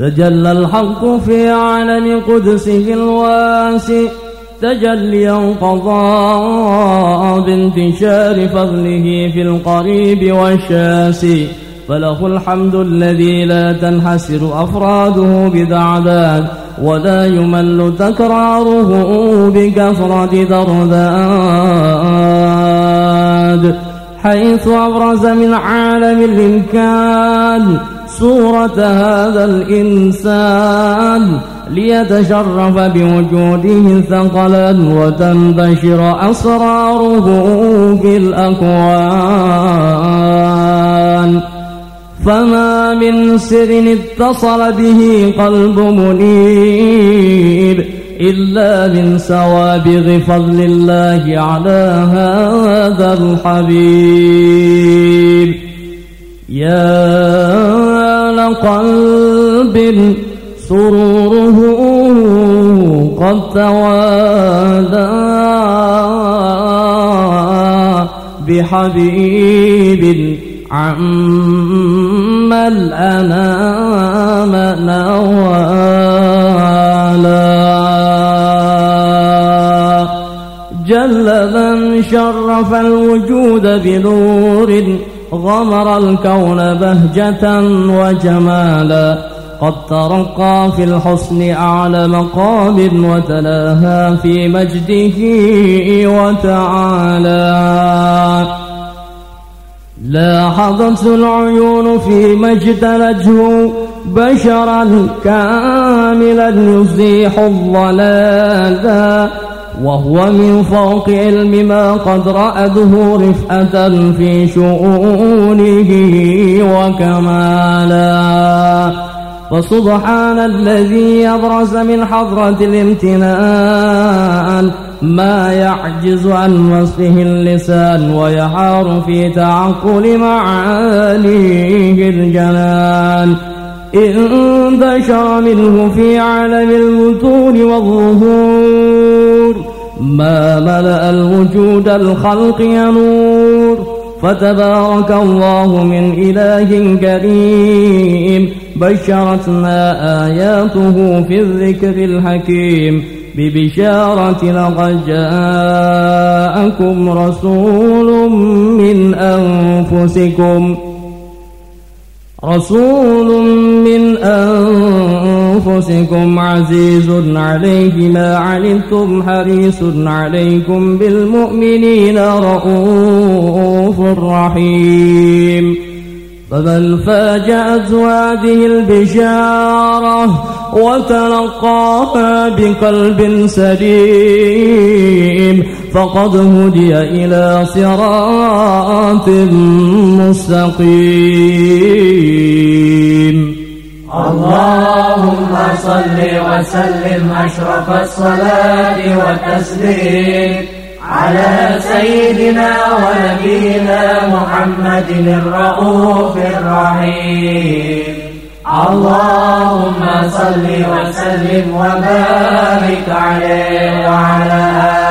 تجلى الحق في عالم قدسه الواسع تجليا قضاء بانتشار فضله في القريب والشاسي فله الحمد الذي لا تنحسر أفراده بدعداد ولا يمل تكراره بكثرة درداد حيث أبرز من عالم الإمكان صورة هذا الإنسان ليتشرف بوجوده ثقلا وتنتشر أسراره في الأكوان. فما من سر اتصل به قلب منيب إلا من سوابغ فضل الله على هذا الحبيب. يا لقلب سروره قد توالى بحبيب عم الأنام نوالا. جل من شرف الوجود بنور غمر الكون بهجة وجمالا. قد ترقى في الحسن أعلى مقام وتلاها في مجده وتعالى. لاحظت العيون في مجد نجه بشرا كاملا يزيح الضلالا وهو من فوق علم ما قد رأته رفأة في شؤونه وكمالا. فسبحان الذي أبرز من حضرة الامتنان. ما يعجز عن وصفه اللسان ويحار في تعقل معانيه الجنان. انتشر منه في عالم المتون والظهور ما ملأ الوجود الخلق ينور. فتبارك الله من إله كريم بشرتنا آياته في الذكر الحكيم. ببشارة لقد جاءكم رسول من أنفسكم. رسول من أنفسكم عزيز عليه ما عنتم حريص عليكم بالمؤمنين رؤوف رحيم. فمن فاجأت هذه البشارة وتلقاها بقلب سليم. فقد هدي إلى صراط مستقيم. اللهم صل وسلم أشرف الصلاة والتسليم. على سيدنا ونبينا محمد الرؤوف الرحيم. اللهم صل وسلم وبارك عليه وعلى آله